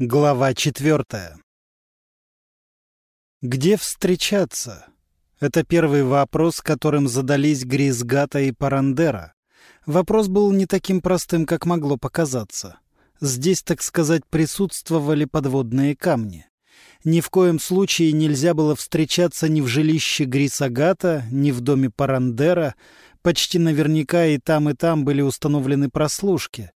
Глава четвертая. Где встречаться? Это первый вопрос, которым задались Гризгата и Парандера. Вопрос был не таким простым, как могло показаться. Здесь, так сказать, присутствовали подводные камни. Ни в коем случае нельзя было встречаться ни в жилище Грисагата, ни в доме Парандера. Почти наверняка и там, и там были установлены прослушки.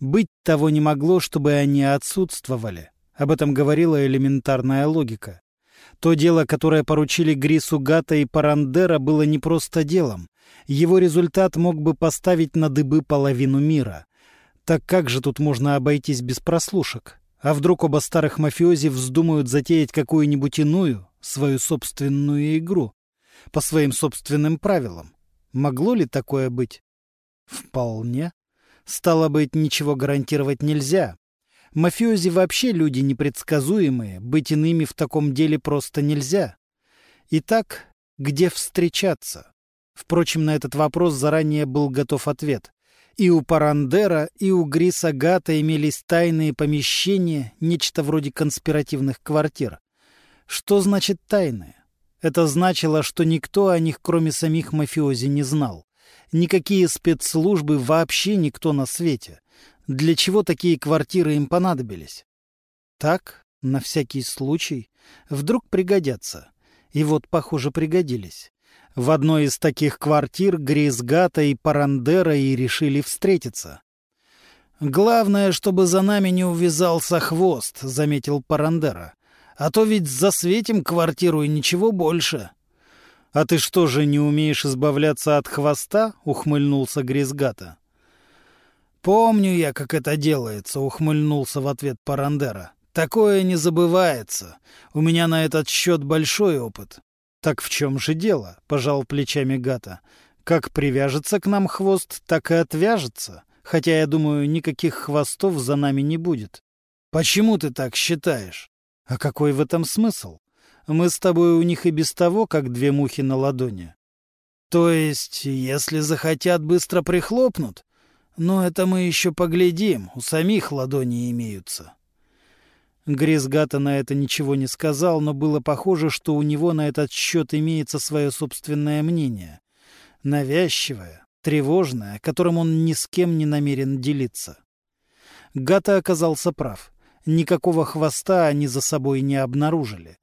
Быть того не могло, чтобы они отсутствовали. Об этом говорила элементарная логика. То дело, которое поручили Грису Гата и Парандера, было не просто делом. Его результат мог бы поставить на дыбы половину мира. Так как же тут можно обойтись без прослушек? А вдруг оба старых мафиози вздумают затеять какую-нибудь иную, свою собственную игру? По своим собственным правилам. Могло ли такое быть? Вполне. Стало быть, ничего гарантировать нельзя. Мафиози вообще люди непредсказуемые, быть иными в таком деле просто нельзя. Итак, где встречаться? Впрочем, на этот вопрос заранее был готов ответ. И у Парандера, и у Гриса Гата имелись тайные помещения, нечто вроде конспиративных квартир. Что значит тайные? Это значило, что никто о них, кроме самих мафиози, не знал никакие спецслужбы, вообще никто на свете. Для чего такие квартиры им понадобились? Так, на всякий случай, вдруг пригодятся. И вот, похоже, пригодились. В одной из таких квартир Гризгата и Парандера и решили встретиться. «Главное, чтобы за нами не увязался хвост», — заметил Парандера. «А то ведь засветим квартиру и ничего больше». «А ты что же, не умеешь избавляться от хвоста?» — ухмыльнулся Гризгата. «Помню я, как это делается», — ухмыльнулся в ответ Парандера. «Такое не забывается. У меня на этот счет большой опыт». «Так в чем же дело?» — пожал плечами Гата. «Как привяжется к нам хвост, так и отвяжется. Хотя, я думаю, никаких хвостов за нами не будет». «Почему ты так считаешь?» «А какой в этом смысл? Мы с тобой у них и без того, как две мухи на ладони. То есть, если захотят, быстро прихлопнут? Но это мы еще поглядим, у самих ладони имеются. Гризгата на это ничего не сказал, но было похоже, что у него на этот счет имеется свое собственное мнение. Навязчивое, тревожное, которым он ни с кем не намерен делиться. Гата оказался прав. Никакого хвоста они за собой не обнаружили.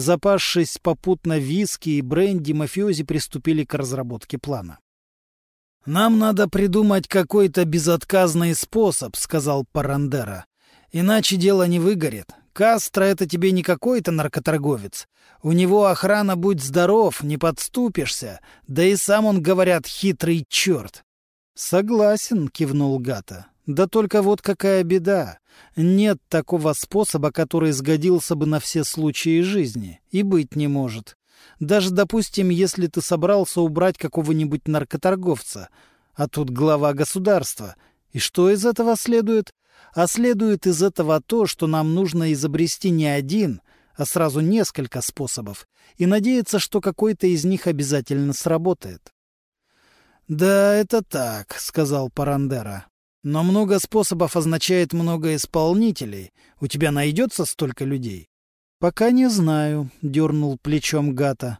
Запасшись попутно виски и бренди, мафиози приступили к разработке плана. «Нам надо придумать какой-то безотказный способ», — сказал Парандера. «Иначе дело не выгорит. Кастро — это тебе не какой-то наркоторговец. У него охрана, будь здоров, не подступишься. Да и сам он, говорят, хитрый черт». «Согласен», — кивнул Гата. Да только вот какая беда. Нет такого способа, который сгодился бы на все случаи жизни. И быть не может. Даже, допустим, если ты собрался убрать какого-нибудь наркоторговца, а тут глава государства. И что из этого следует? А следует из этого то, что нам нужно изобрести не один, а сразу несколько способов, и надеяться, что какой-то из них обязательно сработает. «Да, это так», — сказал Парандера. Но много способов означает много исполнителей. У тебя найдется столько людей? Пока не знаю, дернул плечом Гата.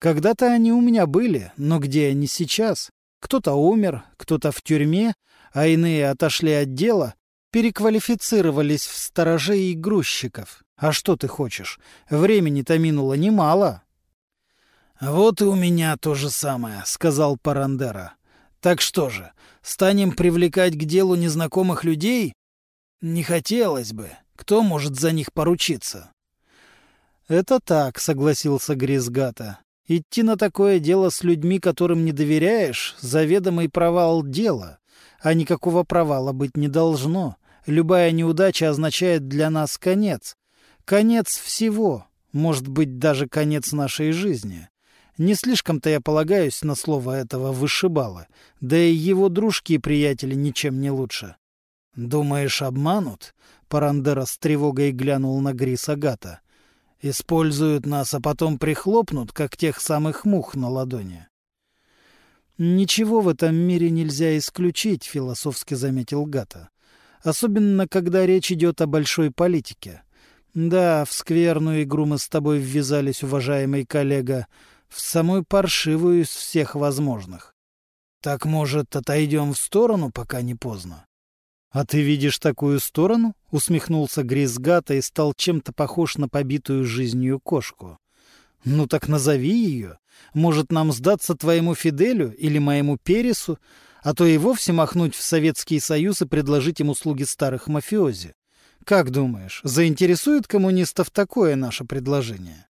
Когда-то они у меня были, но где они сейчас? Кто-то умер, кто-то в тюрьме, а иные отошли от дела, переквалифицировались в сторожей и грузчиков. А что ты хочешь? Времени-то минуло немало. Вот и у меня то же самое, сказал Парандера. Так что же, станем привлекать к делу незнакомых людей? Не хотелось бы. Кто может за них поручиться? Это так, согласился Гризгата. Идти на такое дело с людьми, которым не доверяешь, заведомый провал дела. А никакого провала быть не должно. Любая неудача означает для нас конец. Конец всего. Может быть, даже конец нашей жизни. Не слишком-то я полагаюсь на слово этого вышибала, да и его дружки и приятели ничем не лучше. «Думаешь, обманут?» — Парандера с тревогой глянул на Грис Агата. «Используют нас, а потом прихлопнут, как тех самых мух на ладони». «Ничего в этом мире нельзя исключить», — философски заметил Гата. Особенно, когда речь идет о большой политике. Да, в скверную игру мы с тобой ввязались, уважаемый коллега, в самую паршивую из всех возможных. Так, может, отойдем в сторону, пока не поздно? — А ты видишь такую сторону? — усмехнулся Гризгата и стал чем-то похож на побитую жизнью кошку. — Ну так назови ее. Может, нам сдаться твоему Фиделю или моему Пересу, а то и вовсе махнуть в Советский Союз и предложить им услуги старых мафиози. Как думаешь, заинтересует коммунистов такое наше предложение?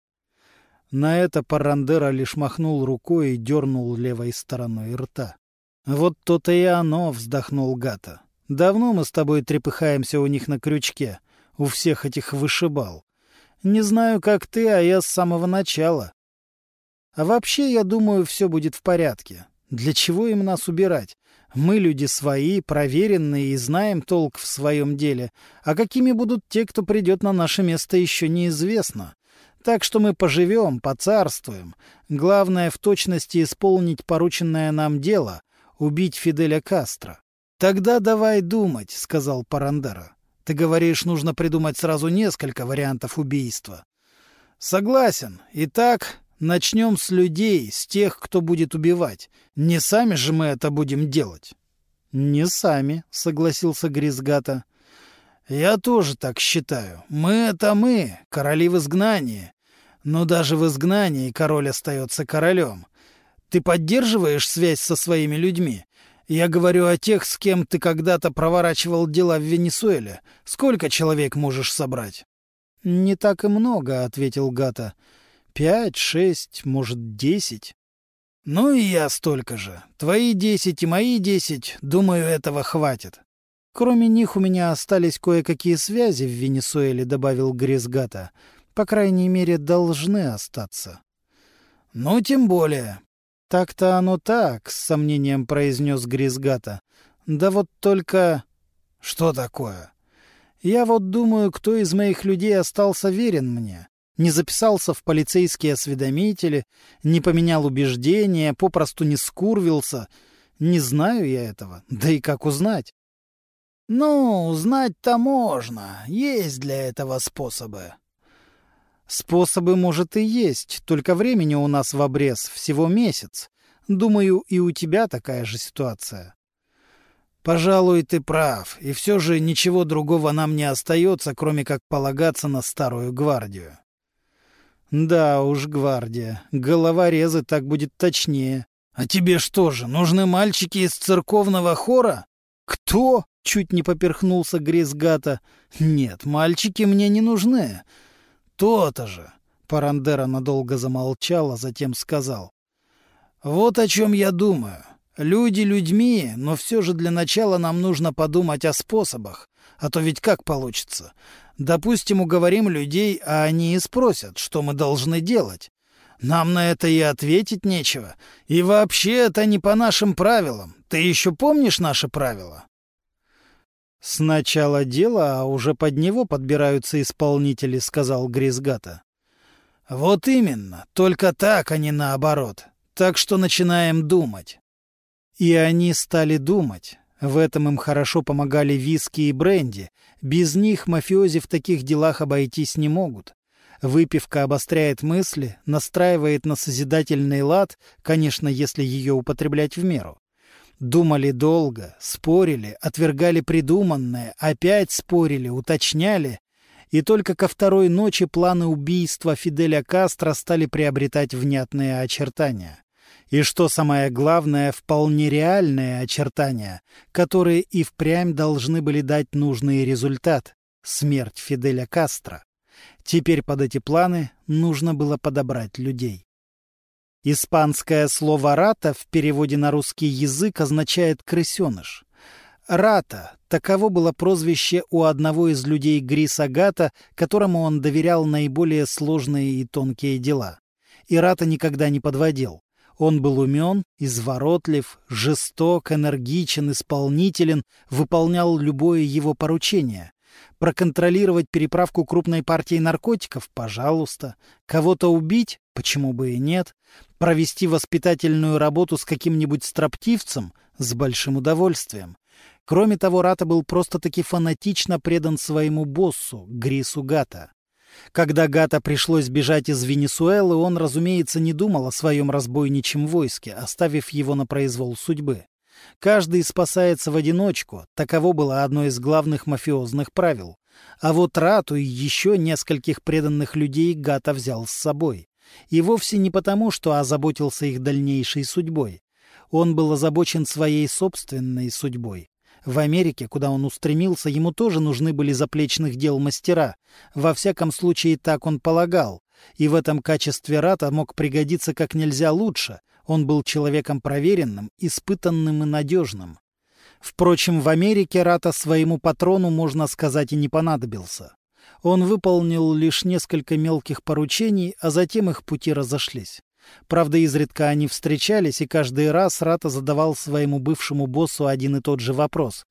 На это Парандера лишь махнул рукой и дернул левой стороной рта. «Вот то-то и оно», — вздохнул Гата. «Давно мы с тобой трепыхаемся у них на крючке, у всех этих вышибал. Не знаю, как ты, а я с самого начала. А вообще, я думаю, все будет в порядке. Для чего им нас убирать? Мы люди свои, проверенные и знаем толк в своем деле. А какими будут те, кто придет на наше место, еще неизвестно. Так что мы поживем, поцарствуем. Главное в точности исполнить порученное нам дело — убить Фиделя Кастро. «Тогда давай думать», — сказал Парандера. «Ты говоришь, нужно придумать сразу несколько вариантов убийства». «Согласен. Итак, начнем с людей, с тех, кто будет убивать. Не сами же мы это будем делать». «Не сами», — согласился Гризгата. Я тоже так считаю. Мы — это мы, короли в изгнании. Но даже в изгнании король остается королем. Ты поддерживаешь связь со своими людьми? Я говорю о тех, с кем ты когда-то проворачивал дела в Венесуэле. Сколько человек можешь собрать? — Не так и много, — ответил Гата. — Пять, шесть, может, десять. — Ну и я столько же. Твои десять и мои десять, думаю, этого хватит. Кроме них у меня остались кое-какие связи в Венесуэле, добавил Гризгата. По крайней мере, должны остаться. Ну, тем более. Так-то оно так, с сомнением произнес Гризгата. Да вот только... Что такое? Я вот думаю, кто из моих людей остался верен мне. Не записался в полицейские осведомители, не поменял убеждения, попросту не скурвился. Не знаю я этого. Да и как узнать? «Ну, знать-то можно. Есть для этого способы». «Способы, может, и есть, только времени у нас в обрез всего месяц. Думаю, и у тебя такая же ситуация». «Пожалуй, ты прав, и все же ничего другого нам не остается, кроме как полагаться на старую гвардию». «Да уж, гвардия. Головорезы так будет точнее». «А тебе что же, нужны мальчики из церковного хора?» «Кто?» — чуть не поперхнулся Гризгата. «Нет, мальчики мне не нужны». «То-то же!» — Парандера надолго замолчал, а затем сказал. «Вот о чем я думаю. Люди людьми, но все же для начала нам нужно подумать о способах. А то ведь как получится? Допустим, уговорим людей, а они и спросят, что мы должны делать. Нам на это и ответить нечего. И вообще это не по нашим правилам. Ты еще помнишь наши правила? Сначала дело, а уже под него подбираются исполнители, сказал Гризгата. Вот именно, только так, а не наоборот. Так что начинаем думать. И они стали думать. В этом им хорошо помогали виски и бренди. Без них мафиози в таких делах обойтись не могут. Выпивка обостряет мысли, настраивает на созидательный лад, конечно, если ее употреблять в меру. Думали долго, спорили, отвергали придуманное, опять спорили, уточняли. И только ко второй ночи планы убийства Фиделя Кастро стали приобретать внятные очертания. И что самое главное, вполне реальные очертания, которые и впрямь должны были дать нужный результат — смерть Фиделя Кастро. Теперь под эти планы нужно было подобрать людей. Испанское слово «рата» в переводе на русский язык означает «крысеныш». Рата — таково было прозвище у одного из людей Гриса Гата, которому он доверял наиболее сложные и тонкие дела. И Рата никогда не подводил. Он был умен, изворотлив, жесток, энергичен, исполнителен, выполнял любое его поручение. Проконтролировать переправку крупной партии наркотиков? Пожалуйста. Кого-то убить? Почему бы и нет, провести воспитательную работу с каким-нибудь строптивцем с большим удовольствием. Кроме того, Рата был просто-таки фанатично предан своему боссу, Грису Гата. Когда Гата пришлось бежать из Венесуэлы, он, разумеется, не думал о своем разбойничьем войске, оставив его на произвол судьбы. Каждый спасается в одиночку, таково было одно из главных мафиозных правил. А вот Рату и еще нескольких преданных людей Гата взял с собой. И вовсе не потому, что озаботился их дальнейшей судьбой. Он был озабочен своей собственной судьбой. В Америке, куда он устремился, ему тоже нужны были заплечных дел мастера. Во всяком случае, так он полагал. И в этом качестве Рата мог пригодиться как нельзя лучше. Он был человеком проверенным, испытанным и надежным. Впрочем, в Америке Рата своему патрону, можно сказать, и не понадобился. Он выполнил лишь несколько мелких поручений, а затем их пути разошлись. Правда, изредка они встречались, и каждый раз Рата задавал своему бывшему боссу один и тот же вопрос.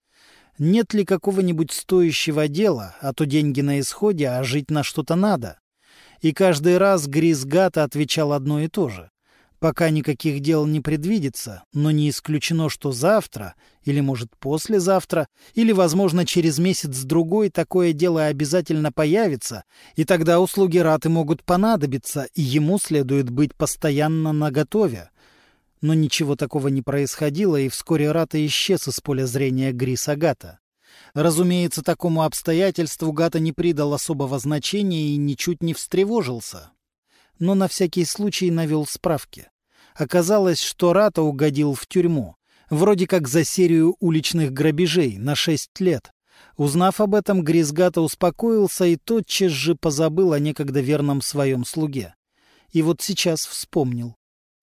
Нет ли какого-нибудь стоящего дела, а то деньги на исходе, а жить на что-то надо? И каждый раз Грис Гата отвечал одно и то же. Пока никаких дел не предвидится, но не исключено, что завтра, или, может, послезавтра, или, возможно, через месяц-другой такое дело обязательно появится, и тогда услуги Раты могут понадобиться, и ему следует быть постоянно наготове. Но ничего такого не происходило, и вскоре Рата исчез из поля зрения Гриса Гата. Разумеется, такому обстоятельству Гата не придал особого значения и ничуть не встревожился но на всякий случай навел справки. Оказалось, что Рата угодил в тюрьму, вроде как за серию уличных грабежей на шесть лет. Узнав об этом, Гризгата успокоился и тотчас же позабыл о некогда верном своем слуге. И вот сейчас вспомнил.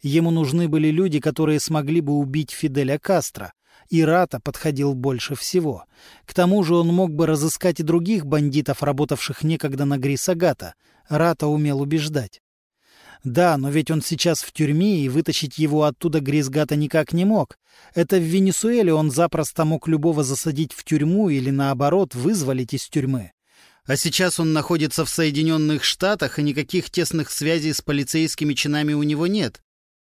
Ему нужны были люди, которые смогли бы убить Фиделя Кастро, и Рата подходил больше всего. К тому же он мог бы разыскать и других бандитов, работавших некогда на Грисагата. Рата умел убеждать. Да, но ведь он сейчас в тюрьме, и вытащить его оттуда Гризгата никак не мог. Это в Венесуэле он запросто мог любого засадить в тюрьму или, наоборот, вызволить из тюрьмы. А сейчас он находится в Соединенных Штатах, и никаких тесных связей с полицейскими чинами у него нет.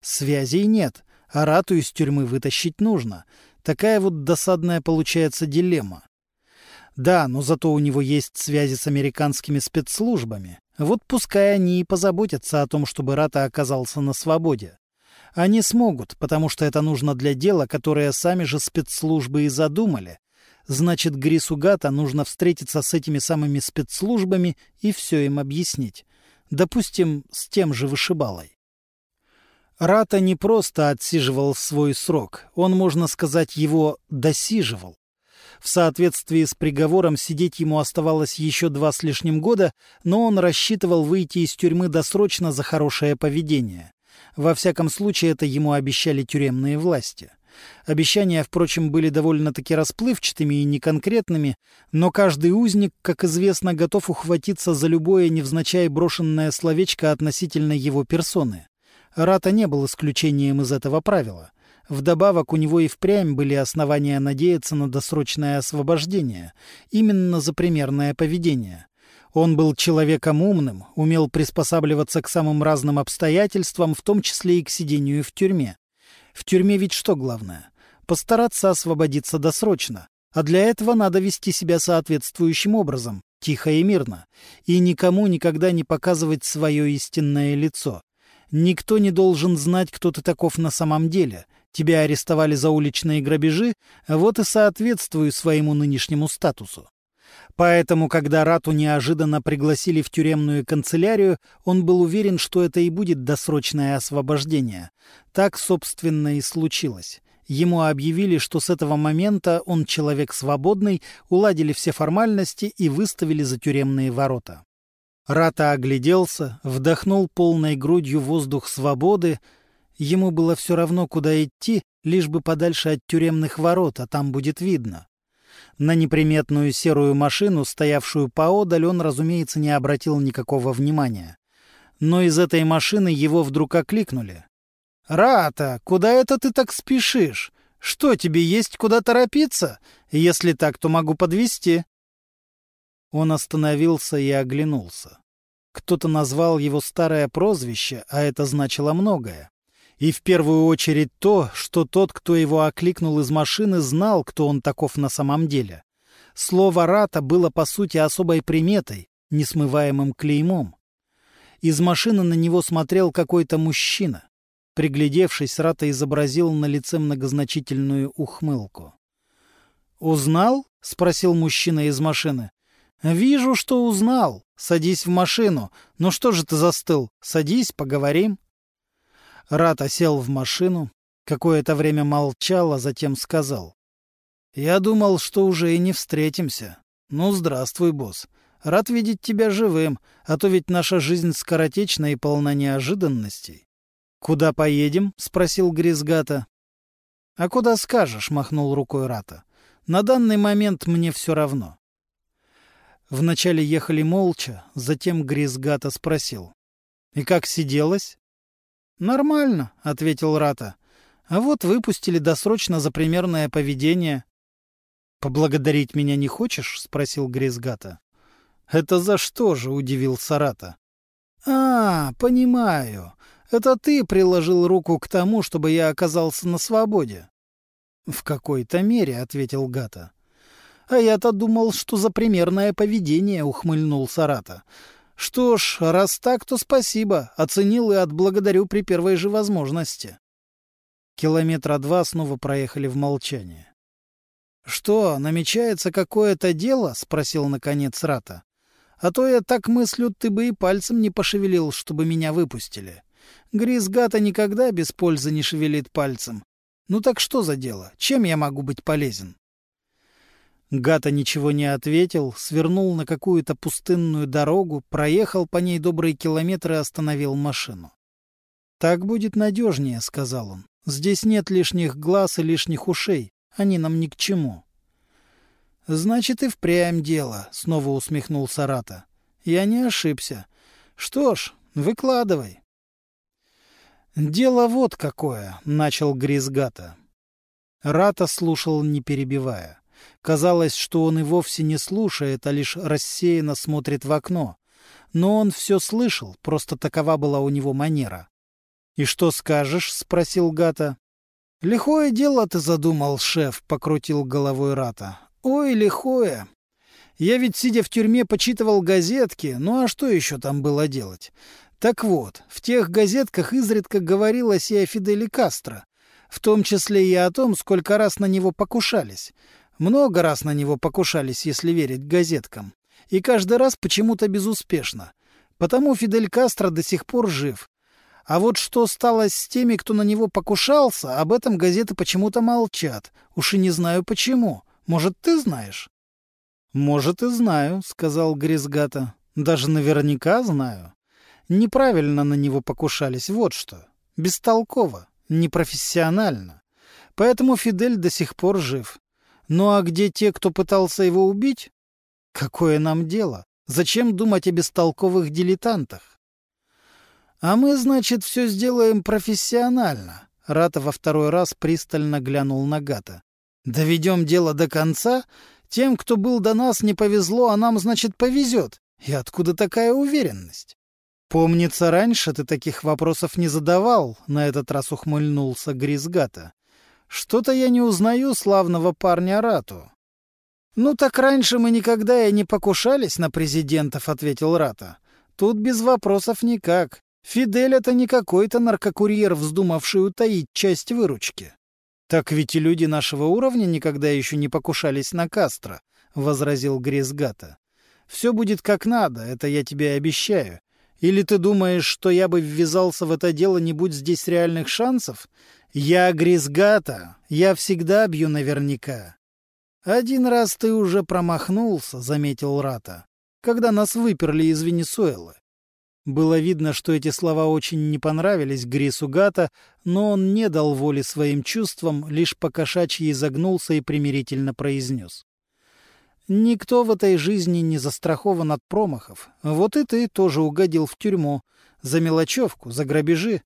Связей нет, а Рату из тюрьмы вытащить нужно. Такая вот досадная получается дилемма. Да, но зато у него есть связи с американскими спецслужбами. Вот пускай они и позаботятся о том, чтобы Рата оказался на свободе. Они смогут, потому что это нужно для дела, которое сами же спецслужбы и задумали. Значит, Грису Гата нужно встретиться с этими самыми спецслужбами и все им объяснить. Допустим, с тем же вышибалой. Рата не просто отсиживал свой срок, он, можно сказать, его досиживал. В соответствии с приговором сидеть ему оставалось еще два с лишним года, но он рассчитывал выйти из тюрьмы досрочно за хорошее поведение. Во всяком случае, это ему обещали тюремные власти. Обещания, впрочем, были довольно-таки расплывчатыми и неконкретными, но каждый узник, как известно, готов ухватиться за любое невзначай брошенное словечко относительно его персоны. Рата не был исключением из этого правила. Вдобавок у него и впрямь были основания надеяться на досрочное освобождение, именно за примерное поведение. Он был человеком умным, умел приспосабливаться к самым разным обстоятельствам, в том числе и к сидению в тюрьме. В тюрьме ведь что главное? Постараться освободиться досрочно. А для этого надо вести себя соответствующим образом, тихо и мирно, и никому никогда не показывать свое истинное лицо. Никто не должен знать, кто ты таков на самом деле — Тебя арестовали за уличные грабежи, вот и соответствую своему нынешнему статусу. Поэтому, когда Рату неожиданно пригласили в тюремную канцелярию, он был уверен, что это и будет досрочное освобождение. Так, собственно, и случилось. Ему объявили, что с этого момента он человек свободный, уладили все формальности и выставили за тюремные ворота. Рата огляделся, вдохнул полной грудью воздух свободы, Ему было все равно, куда идти, лишь бы подальше от тюремных ворот, а там будет видно. На неприметную серую машину, стоявшую поодаль, он, разумеется, не обратил никакого внимания. Но из этой машины его вдруг окликнули. «Рата, куда это ты так спешишь? Что, тебе есть куда торопиться? Если так, то могу подвести. Он остановился и оглянулся. Кто-то назвал его старое прозвище, а это значило многое. И в первую очередь то, что тот, кто его окликнул из машины, знал, кто он таков на самом деле. Слово «рата» было, по сути, особой приметой, несмываемым клеймом. Из машины на него смотрел какой-то мужчина. Приглядевшись, Рата изобразил на лице многозначительную ухмылку. «Узнал?» — спросил мужчина из машины. «Вижу, что узнал. Садись в машину. Ну что же ты застыл? Садись, поговорим». Рата сел в машину, какое-то время молчал, а затем сказал. «Я думал, что уже и не встретимся. Ну, здравствуй, босс. Рад видеть тебя живым, а то ведь наша жизнь скоротечна и полна неожиданностей». «Куда поедем?» — спросил Гризгата. «А куда скажешь?» — махнул рукой Рата. «На данный момент мне все равно». Вначале ехали молча, затем Гризгата спросил. «И как сиделось?» «Нормально», — ответил Рата. «А вот выпустили досрочно за примерное поведение». «Поблагодарить меня не хочешь?» — спросил Гризгата. «Это за что же?» — удивился Рата. «А, понимаю. Это ты приложил руку к тому, чтобы я оказался на свободе». «В какой-то мере», — ответил Гата. «А я-то думал, что за примерное поведение», — ухмыльнул Сарата. Что ж, раз так, то спасибо. Оценил и отблагодарю при первой же возможности. Километра два снова проехали в молчание. «Что, намечается какое-то дело?» — спросил наконец Рата. «А то я так мыслю, ты бы и пальцем не пошевелил, чтобы меня выпустили. Грис Гата никогда без пользы не шевелит пальцем. Ну так что за дело? Чем я могу быть полезен?» Гата ничего не ответил, свернул на какую-то пустынную дорогу, проехал по ней добрые километры и остановил машину. «Так будет надежнее», — сказал он. «Здесь нет лишних глаз и лишних ушей. Они нам ни к чему». «Значит, и впрямь дело», — снова усмехнулся Рата. «Я не ошибся. Что ж, выкладывай». «Дело вот какое», — начал Гризгата. Рата слушал, не перебивая. Казалось, что он и вовсе не слушает, а лишь рассеянно смотрит в окно. Но он все слышал, просто такова была у него манера. «И что скажешь?» — спросил Гата. «Лихое дело ты задумал, шеф», — покрутил головой Рата. «Ой, лихое. Я ведь, сидя в тюрьме, почитывал газетки, ну а что еще там было делать? Так вот, в тех газетках изредка говорилось и о Фиделе Кастро, в том числе и о том, сколько раз на него покушались. Много раз на него покушались, если верить газеткам. И каждый раз почему-то безуспешно. Потому Фидель Кастро до сих пор жив. А вот что стало с теми, кто на него покушался, об этом газеты почему-то молчат. Уж и не знаю почему. Может, ты знаешь? — Может, и знаю, — сказал Гризгата. — Даже наверняка знаю. Неправильно на него покушались, вот что. Бестолково, непрофессионально. Поэтому Фидель до сих пор жив. Ну а где те, кто пытался его убить? Какое нам дело? Зачем думать о бестолковых дилетантах? А мы, значит, все сделаем профессионально. Рата во второй раз пристально глянул на Гата. Доведем дело до конца? Тем, кто был до нас, не повезло, а нам, значит, повезет. И откуда такая уверенность? Помнится, раньше ты таких вопросов не задавал, на этот раз ухмыльнулся Гризгата. Что-то я не узнаю славного парня Рату. Ну так раньше мы никогда и не покушались на президентов, ответил Рата. Тут без вопросов никак. Фидель это не какой-то наркокурьер, вздумавший утаить часть выручки. Так ведь и люди нашего уровня никогда еще не покушались на Кастро, возразил Гризгата. Все будет как надо, это я тебе обещаю. Или ты думаешь, что я бы ввязался в это дело, не будь здесь реальных шансов? Я Гризгата, я всегда бью наверняка. Один раз ты уже промахнулся, заметил Рата, когда нас выперли из Венесуэлы. Было видно, что эти слова очень не понравились Грису Гата, но он не дал воли своим чувствам, лишь покошачьи изогнулся и примирительно произнес. «Никто в этой жизни не застрахован от промахов. Вот и ты тоже угодил в тюрьму. За мелочевку, за грабежи.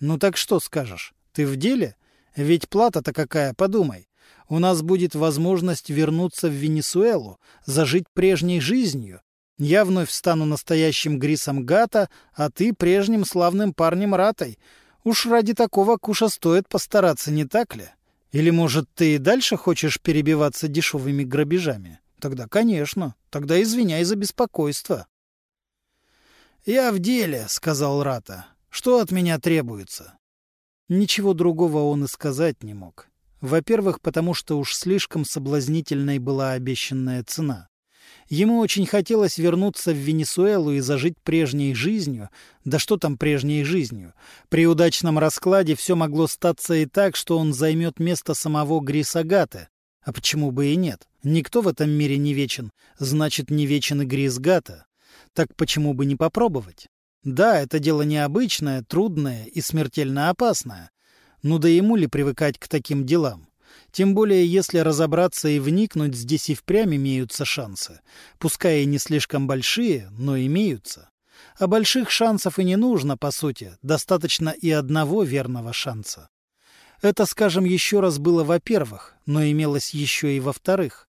Ну так что скажешь? Ты в деле? Ведь плата-то какая, подумай. У нас будет возможность вернуться в Венесуэлу, зажить прежней жизнью. Я вновь стану настоящим Грисом Гата, а ты прежним славным парнем Ратой. Уж ради такого куша стоит постараться, не так ли? Или, может, ты и дальше хочешь перебиваться дешевыми грабежами? Тогда, конечно. Тогда извиняй за беспокойство. «Я в деле», — сказал Рата. «Что от меня требуется?» Ничего другого он и сказать не мог. Во-первых, потому что уж слишком соблазнительной была обещанная цена. Ему очень хотелось вернуться в Венесуэлу и зажить прежней жизнью. Да что там прежней жизнью? При удачном раскладе все могло статься и так, что он займет место самого Грисагата. А почему бы и нет? Никто в этом мире не вечен. Значит, не вечен и Грисгата. Так почему бы не попробовать? Да, это дело необычное, трудное и смертельно опасное. Ну да ему ли привыкать к таким делам? Тем более, если разобраться и вникнуть, здесь и впрямь имеются шансы. Пускай и не слишком большие, но имеются. А больших шансов и не нужно, по сути. Достаточно и одного верного шанса. Это, скажем, еще раз было во-первых, но имелось еще и во-вторых.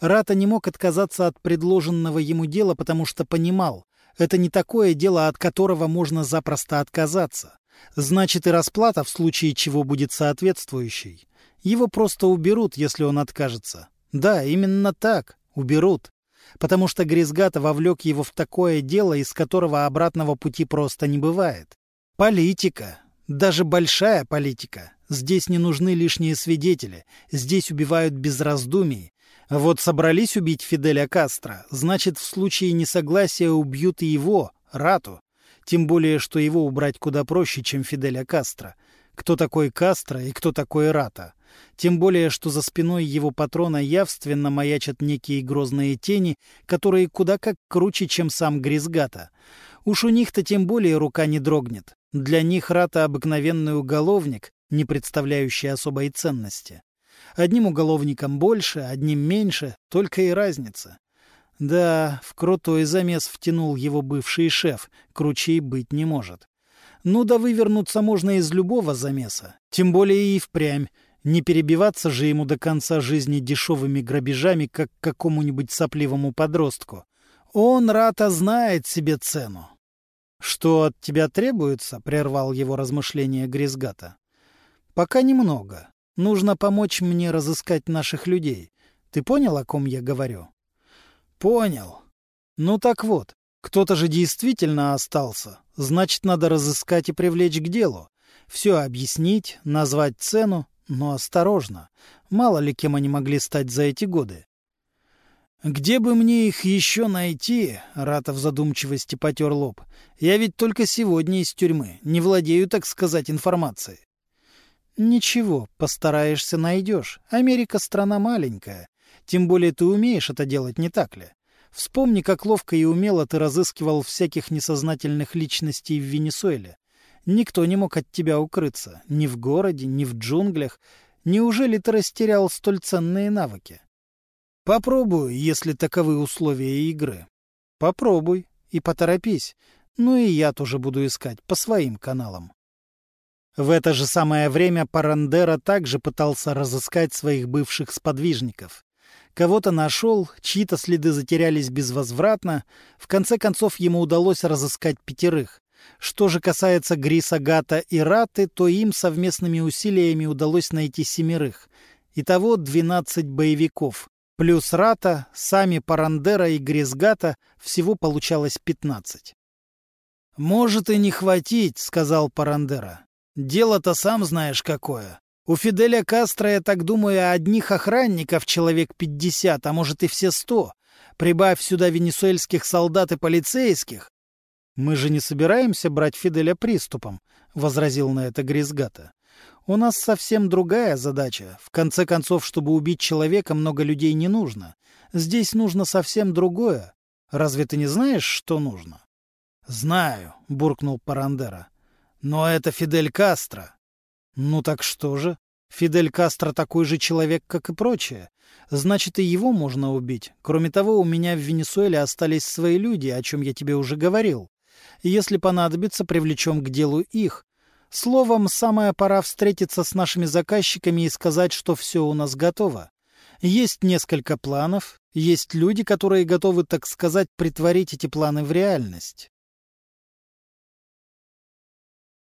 Рата не мог отказаться от предложенного ему дела, потому что понимал, это не такое дело, от которого можно запросто отказаться. Значит, и расплата в случае чего будет соответствующей. Его просто уберут, если он откажется. Да, именно так, уберут. Потому что Гризгата вовлек его в такое дело, из которого обратного пути просто не бывает. Политика. Даже большая политика. Здесь не нужны лишние свидетели. Здесь убивают без раздумий. Вот собрались убить Фиделя Кастро, значит, в случае несогласия убьют и его, Рату. Тем более, что его убрать куда проще, чем Фиделя Кастро. Кто такой Кастро и кто такой Рата? Тем более, что за спиной его патрона явственно маячат некие грозные тени, которые куда как круче, чем сам Гризгата. Уж у них-то тем более рука не дрогнет. Для них Рата обыкновенный уголовник, не представляющий особой ценности. Одним уголовником больше, одним меньше, только и разница. Да, в крутой замес втянул его бывший шеф, круче и быть не может. Ну да вывернуться можно из любого замеса, тем более и впрямь. Не перебиваться же ему до конца жизни дешевыми грабежами, как какому-нибудь сопливому подростку. Он, Рата, знает себе цену. — Что от тебя требуется? — прервал его размышления Гризгата. — Пока немного. Нужно помочь мне разыскать наших людей. Ты понял, о ком я говорю? — Понял. Ну так вот, кто-то же действительно остался. Значит, надо разыскать и привлечь к делу. Все объяснить, назвать цену, но осторожно. Мало ли кем они могли стать за эти годы. «Где бы мне их еще найти?» — Рата в задумчивости потер лоб. «Я ведь только сегодня из тюрьмы. Не владею, так сказать, информацией». «Ничего, постараешься, найдешь. Америка — страна маленькая. Тем более ты умеешь это делать, не так ли? Вспомни, как ловко и умело ты разыскивал всяких несознательных личностей в Венесуэле. Никто не мог от тебя укрыться. Ни в городе, ни в джунглях. Неужели ты растерял столь ценные навыки? Попробую, если таковы условия игры. Попробуй и поторопись. Ну и я тоже буду искать по своим каналам. В это же самое время Парандера также пытался разыскать своих бывших сподвижников. Кого-то нашел, чьи-то следы затерялись безвозвратно. В конце концов ему удалось разыскать пятерых. Что же касается Гриса Гата и Раты, то им совместными усилиями удалось найти семерых. Итого 12 боевиков. Плюс Рата, сами Парандера и Грисгата всего получалось 15. «Может и не хватить», — сказал Парандера. «Дело-то сам знаешь какое. У Фиделя Кастро, я так думаю, одних охранников человек 50, а может и все 100. Прибавь сюда венесуэльских солдат и полицейских, «Мы же не собираемся брать Фиделя приступом», — возразил на это Гризгата. «У нас совсем другая задача. В конце концов, чтобы убить человека, много людей не нужно. Здесь нужно совсем другое. Разве ты не знаешь, что нужно?» «Знаю», — буркнул Парандера. «Но это Фидель Кастро». «Ну так что же? Фидель Кастро такой же человек, как и прочие. Значит, и его можно убить. Кроме того, у меня в Венесуэле остались свои люди, о чем я тебе уже говорил если понадобится, привлечем к делу их. Словом, самая пора встретиться с нашими заказчиками и сказать, что все у нас готово. Есть несколько планов, есть люди, которые готовы, так сказать, притворить эти планы в реальность.